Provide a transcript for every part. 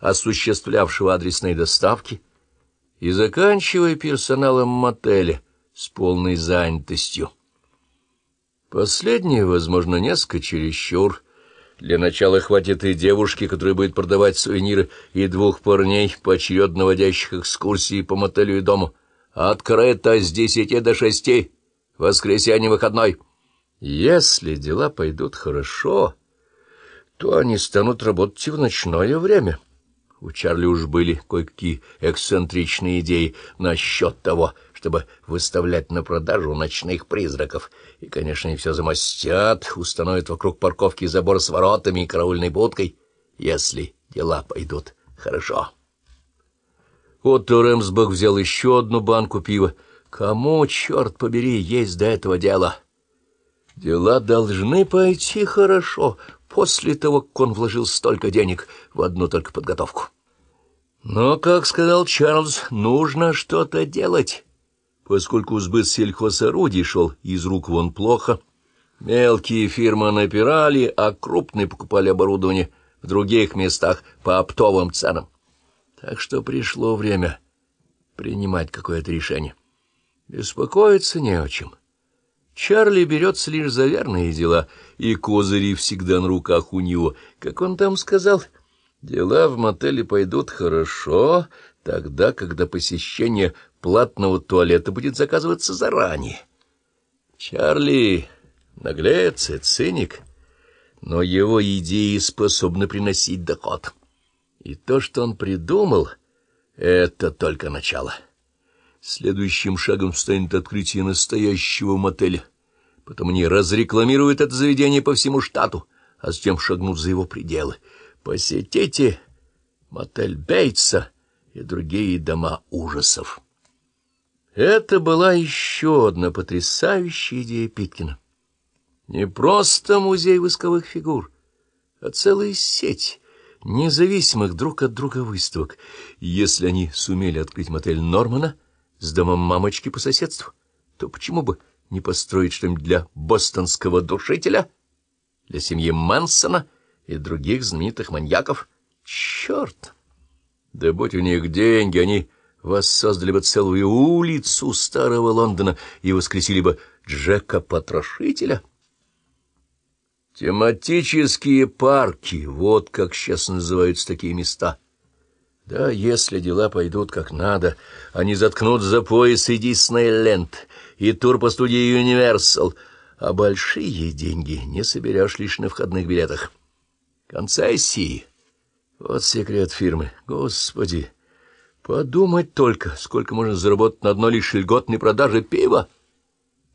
осуществлявшего адресные доставки, и заканчивая персоналом мотеля с полной занятостью. Последнее, возможно, несколько чересчур. Для начала хватит и девушки, которая будет продавать сувениры, и двух парней, поочередно водящих экскурсии по мотелю и дому. Открыто с десяти до шести, воскресенье выходной. Если дела пойдут хорошо, то они станут работать и в ночное время. У Чарли уж были кое-какие эксцентричные идеи насчет того, чтобы выставлять на продажу ночных призраков. И, конечно, они все замостят, установят вокруг парковки забор с воротами и караульной будкой, если дела пойдут хорошо. Отто Рэмсбах взял еще одну банку пива. Кому, черт побери, есть до этого дела? Дела должны пойти хорошо после того, как он вложил столько денег в одну только подготовку. Но, как сказал Чарльз, нужно что-то делать поскольку сбыт сельхозорудий шел из рук вон плохо. Мелкие фирмы напирали, а крупные покупали оборудование в других местах по оптовым ценам. Так что пришло время принимать какое-то решение. Беспокоиться не о чем. Чарли берется лишь за верные дела, и козыри всегда на руках у него. Как он там сказал, дела в мотеле пойдут хорошо, тогда, когда посещение платного туалета будет заказываться заранее. Чарли наглец и циник, но его идеи способны приносить доход. И то, что он придумал, — это только начало. Следующим шагом станет открытие настоящего мотеля. Потом они разрекламируют это заведение по всему штату, а затем шагнут за его пределы. Посетите мотель Бейтса и другие дома ужасов. Это была еще одна потрясающая идея Питкина. Не просто музей восковых фигур, а целая сеть независимых друг от друга выставок. Если они сумели открыть мотель Нормана с домом мамочки по соседству, то почему бы не построить что-нибудь для бостонского душителя, для семьи Мансона и других знаменитых маньяков? Черт! Да будь у них деньги, они воссоздали бы целую улицу старого Лондона и воскресили бы Джека-потрошителя. Тематические парки, вот как сейчас называются такие места. Да, если дела пойдут как надо, они заткнут за пояс и Диснейленд, и тур по студии Юниверсал, а большие деньги не соберешь лишь на входных билетах. Концессии. Вот секрет фирмы. Господи! Подумать только, сколько можно заработать на одной лишь льготной продаже пива.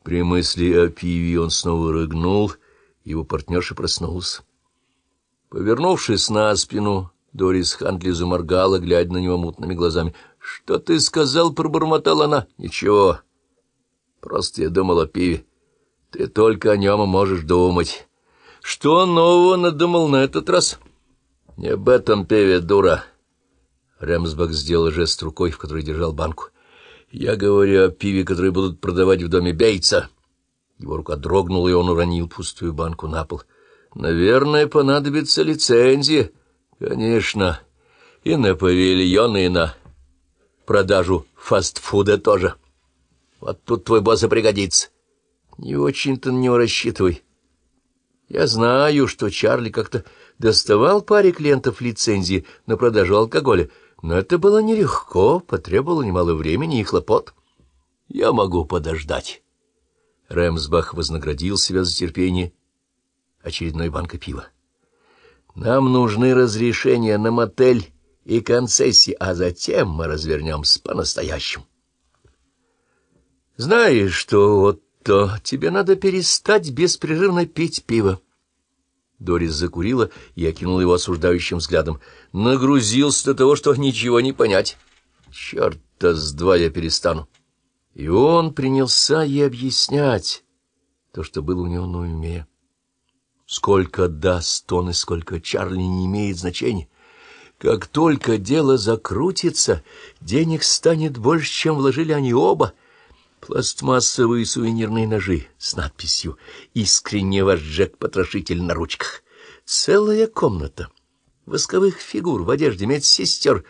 При мысли о пиве он снова рыгнул, его партнерша проснулась. Повернувшись на спину, Дорис Хантли заморгала, глядя на него мутными глазами. — Что ты сказал? — пробормотала она. — Ничего. Просто я думал о пиве. Ты только о нем можешь думать. Что нового надумал на этот раз? — Не об этом пиве, дура. — Рэмсбак сделал жест рукой, в которой держал банку. «Я говорю о пиве, которое будут продавать в доме Бейтса». Его рука дрогнула, и он уронил пустую банку на пол. «Наверное, понадобится лицензия». «Конечно. И на павильон, и на продажу фастфуда тоже. Вот тут твой босс и пригодится. Не очень-то на него рассчитывай. Я знаю, что Чарли как-то доставал паре клиентов лицензии на продажу алкоголя, но это было нелегко, потребовало немало времени и хлопот. Я могу подождать. Рэмсбах вознаградил себя за терпение очередной банка пива. Нам нужны разрешения на мотель и концессии, а затем мы развернемся по-настоящему. Знаешь что, вот то тебе надо перестать беспрерывно пить пиво. Дорис закурила и окинула его осуждающим взглядом. Нагрузился до того, что ничего не понять. Черт-то с два я перестану. И он принялся ей объяснять то, что было у него на уме. Сколько даст он и сколько Чарли не имеет значения. Как только дело закрутится, денег станет больше, чем вложили они оба — пластмассовые сувенирные ножи с надписью «Искренне ваш Джек-потрошитель» на ручках. Целая комната, восковых фигур в одежде медсестер